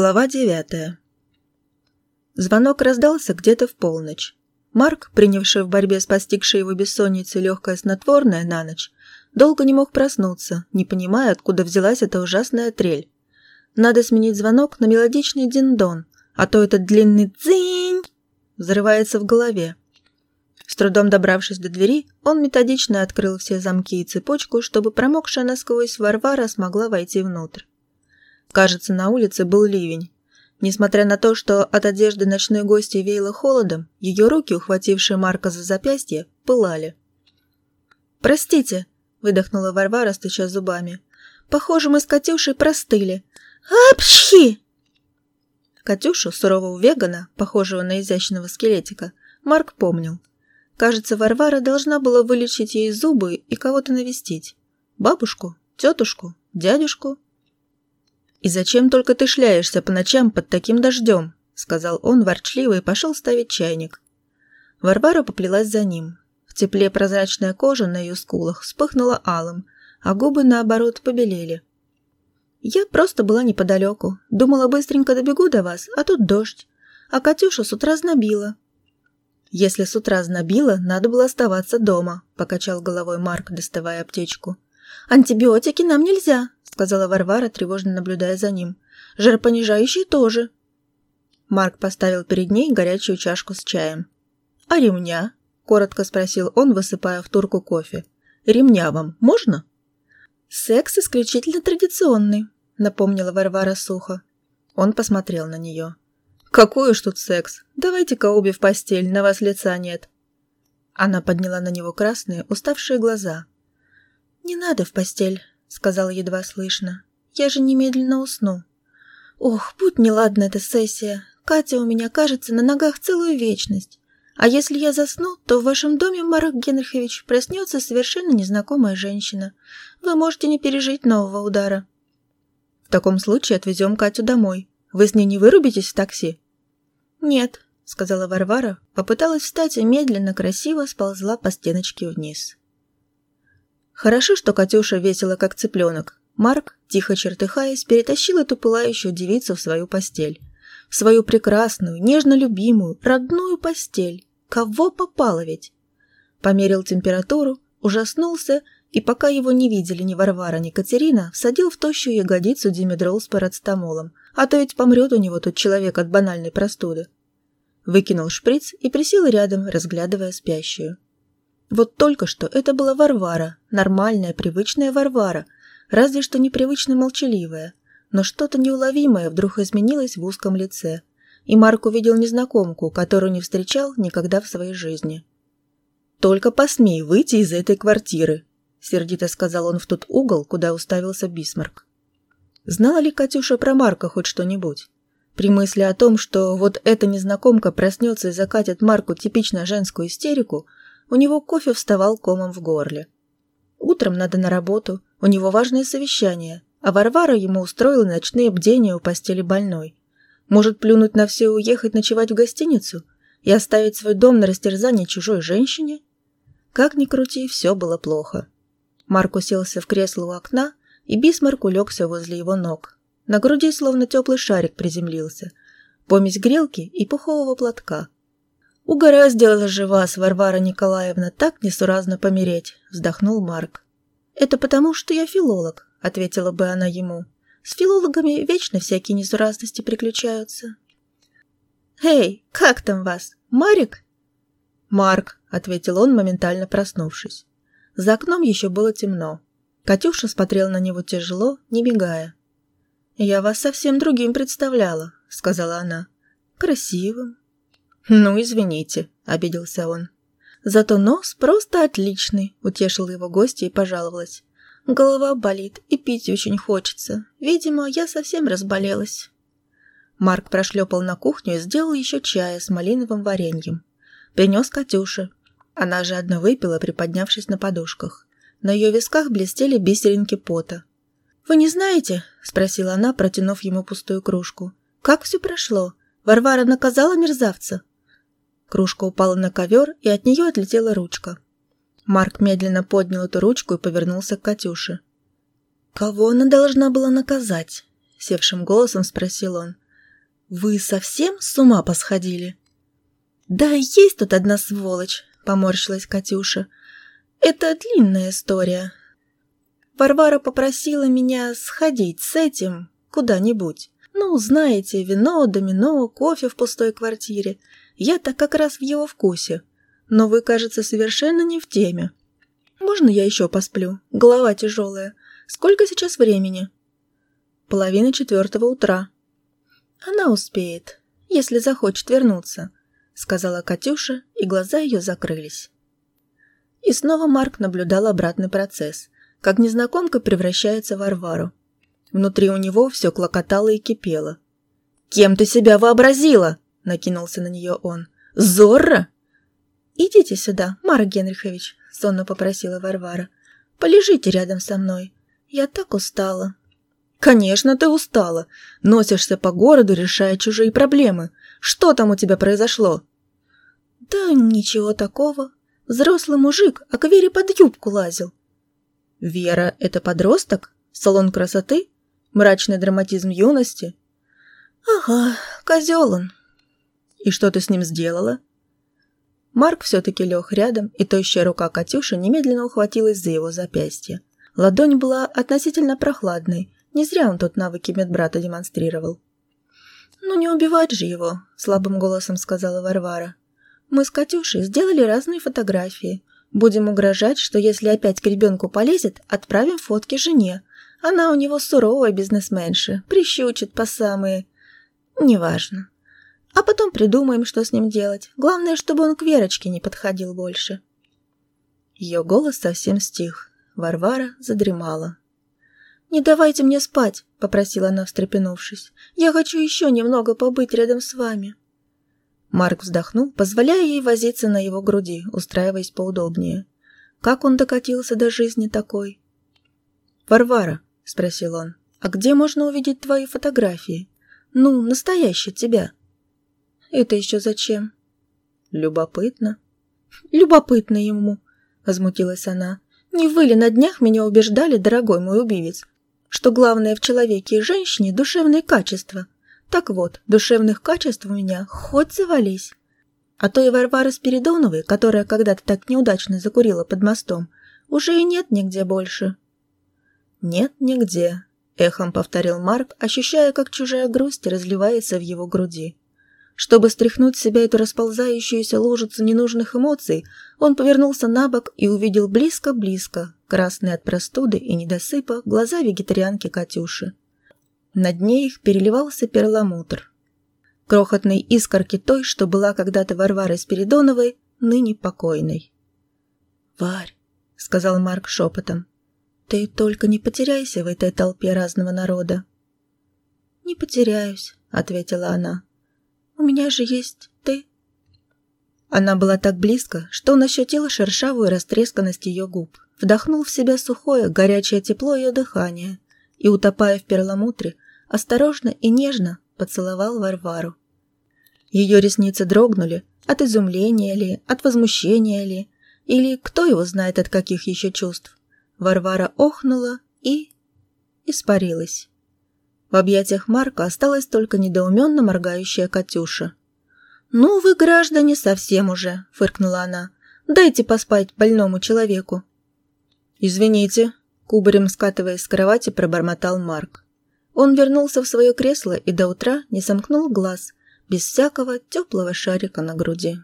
Глава девятая. Звонок раздался где-то в полночь. Марк, принявший в борьбе с постигшей его бессонницей легкое снотворное на ночь, долго не мог проснуться, не понимая, откуда взялась эта ужасная трель. Надо сменить звонок на мелодичный диндон, а то этот длинный «дзинь» взрывается в голове. С трудом добравшись до двери, он методично открыл все замки и цепочку, чтобы промокшая насквозь Варвара смогла войти внутрь. Кажется, на улице был ливень. Несмотря на то, что от одежды ночной гости веяло холодом, ее руки, ухватившие Марка за запястье, пылали. «Простите», — выдохнула Варвара, стуча зубами. «Похоже, мы с Катюшей простыли». «Апчхи!» Катюшу, сурового вегана, похожего на изящного скелетика, Марк помнил. Кажется, Варвара должна была вылечить ей зубы и кого-то навестить. Бабушку, тетушку, дядюшку «И зачем только ты шляешься по ночам под таким дождем?» — сказал он ворчливо и пошел ставить чайник. Варвара поплелась за ним. В тепле прозрачная кожа на ее скулах вспыхнула алым, а губы, наоборот, побелели. «Я просто была неподалеку. Думала, быстренько добегу до вас, а тут дождь. А Катюша с утра знобила». «Если с утра знобила, надо было оставаться дома», — покачал головой Марк, доставая аптечку. «Антибиотики нам нельзя», сказала Варвара, тревожно наблюдая за ним. «Жаропонижающие тоже». Марк поставил перед ней горячую чашку с чаем. «А ремня?» – коротко спросил он, высыпая в турку кофе. «Ремня вам можно?» «Секс исключительно традиционный», – напомнила Варвара сухо. Он посмотрел на нее. «Какой уж тут секс! Давайте-ка обе в постель, на вас лица нет!» Она подняла на него красные, уставшие глаза. «Не надо в постель», — сказала едва слышно. «Я же немедленно усну». «Ох, будь неладна эта сессия. Катя у меня, кажется, на ногах целую вечность. А если я засну, то в вашем доме, Марк Генрихович, проснется совершенно незнакомая женщина. Вы можете не пережить нового удара». «В таком случае отвезем Катю домой. Вы с ней не вырубитесь в такси?» «Нет», — сказала Варвара, попыталась встать и медленно, красиво сползла по стеночке вниз. Хорошо, что Катюша весела как цыпленок. Марк, тихо чертыхаясь, перетащил эту пылающую девицу в свою постель. В свою прекрасную, нежно любимую, родную постель. Кого попало ведь? Померил температуру, ужаснулся и, пока его не видели ни Варвара, ни Катерина, всадил в тощую ягодицу димедрол с парацетамолом, а то ведь помрет у него тут человек от банальной простуды. Выкинул шприц и присел рядом, разглядывая спящую. Вот только что это была Варвара, нормальная, привычная Варвара, разве что непривычно молчаливая. Но что-то неуловимое вдруг изменилось в узком лице, и Марк увидел незнакомку, которую не встречал никогда в своей жизни. «Только посмей выйти из этой квартиры», — сердито сказал он в тот угол, куда уставился Бисмарк. Знала ли Катюша про Марка хоть что-нибудь? При мысли о том, что вот эта незнакомка проснется и закатит Марку типично женскую истерику, у него кофе вставал комом в горле. Утром надо на работу, у него важное совещание, а Варвара ему устроила ночные бдения у постели больной. Может плюнуть на все и уехать ночевать в гостиницу и оставить свой дом на растерзание чужой женщине? Как ни крути, все было плохо. Марк уселся в кресло у окна, и Бисмарк улегся возле его ног. На груди словно теплый шарик приземлился. Помесь грелки и пухового платка – «Угораздило же вас, Варвара Николаевна, так несуразно помереть», — вздохнул Марк. «Это потому, что я филолог», — ответила бы она ему. «С филологами вечно всякие несуразности приключаются». «Эй, как там вас? Марик?» «Марк», — ответил он, моментально проснувшись. За окном еще было темно. Катюша смотрела на него тяжело, не мигая. «Я вас совсем другим представляла», — сказала она. «Красивым, «Ну, извините», — обиделся он. «Зато нос просто отличный», — утешила его гостья и пожаловалась. «Голова болит и пить очень хочется. Видимо, я совсем разболелась». Марк прошлепал на кухню и сделал еще чая с малиновым вареньем. Принес Катюше. Она же одна выпила, приподнявшись на подушках. На ее висках блестели бисеринки пота. «Вы не знаете?» – спросила она, протянув ему пустую кружку. «Как все прошло? Варвара наказала мерзавца?» Кружка упала на ковер, и от нее отлетела ручка. Марк медленно поднял эту ручку и повернулся к Катюше. «Кого она должна была наказать?» — севшим голосом спросил он. «Вы совсем с ума посходили?» «Да есть тут одна сволочь», — поморщилась Катюша. «Это длинная история. Варвара попросила меня сходить с этим куда-нибудь. Ну, знаете, вино, домино, кофе в пустой квартире. Я-то как раз в его вкусе. Но вы, кажется, совершенно не в теме. Можно я еще посплю? Голова тяжелая. Сколько сейчас времени?» «Половина четвертого утра», «Она успеет, если захочет вернуться», — сказала Катюша, и глаза ее закрылись. И снова Марк наблюдал обратный процесс, как незнакомка превращается в Варвару. Внутри у него все клокотало и кипело. «Кем ты себя вообразила?» — накинулся на нее он. «Зорро?» «Идите сюда, Марк Генрихович», — сонно попросила Варвара. «Полежите рядом со мной. Я так устала». «Конечно, ты устала. Носишься по городу, решая чужие проблемы. Что там у тебя произошло?» «Да ничего такого. Взрослый мужик, а к Вере под юбку лазил». «Вера — это подросток? Салон красоты? Мрачный драматизм юности?» «Ага, козел он». «И что ты с ним сделала?» Марк все-таки лег рядом, и тощая рука Катюши немедленно ухватилась за его запястье. Ладонь была относительно прохладной, не зря он тут навыки медбрата демонстрировал. «Ну не убивать же его», — слабым голосом сказала Варвара. «Мы с Катюшей сделали разные фотографии. Будем угрожать, что если опять к ребенку полезет, отправим фотки жене. Она у него суровая бизнесменша, прищучит по самые... Неважно. А потом придумаем, что с ним делать. Главное, чтобы он к Верочке не подходил больше». Ее голос совсем стих. Варвара задремала. «Не давайте мне спать», — попросила она, встрепенувшись. «Я хочу еще немного побыть рядом с вами». Марк вздохнул, позволяя ей возиться на его груди, устраиваясь поудобнее. Как он докатился до жизни такой? «Варвара», — спросил он, — «а где можно увидеть твои фотографии? Ну, настоящие тебя». «Это еще зачем?» «Любопытно». «Любопытно ему», — возмутилась она. «Не вы ли на днях меня убеждали, дорогой мой убивец, что главное в человеке и женщине – душевные качества. Так вот, душевных качеств у меня хоть завались. А то и Варвары Спиридоновой, которая когда-то так неудачно закурила под мостом, уже и нет нигде больше. «Нет нигде», – эхом повторил Марк, ощущая, как чужая грусть разливается в его груди. Чтобы стряхнуть с себя эту расползающуюся лужицу ненужных эмоций, он повернулся на бок и увидел близко-близко, красные от простуды и недосыпа, глаза вегетарианки Катюши. На дне их переливался перламутр. Крохотной искорки той, что была когда-то Варварой Спиридоновой, ныне покойной. «Варь», — сказал Марк шепотом, — «ты только не потеряйся в этой толпе разного народа». «Не потеряюсь», — ответила она. У меня же есть ты». Она была так близко, что он ощутил шершавую растресканность ее губ, вдохнул в себя сухое, горячее тепло ее дыхания и, утопая в перламутре, осторожно и нежно поцеловал Варвару. Ее ресницы дрогнули, от изумления ли, от возмущения ли, или кто его знает от каких еще чувств. Варвара охнула и... испарилась. В объятиях Марка осталась только недоуменно моргающая Катюша. «Ну вы, граждане, совсем уже!» – фыркнула она. «Дайте поспать больному человеку!» «Извините», – кубарем скатываясь с кровати, пробормотал Марк. Он вернулся в свое кресло и до утра не сомкнул глаз, без всякого теплого шарика на груди.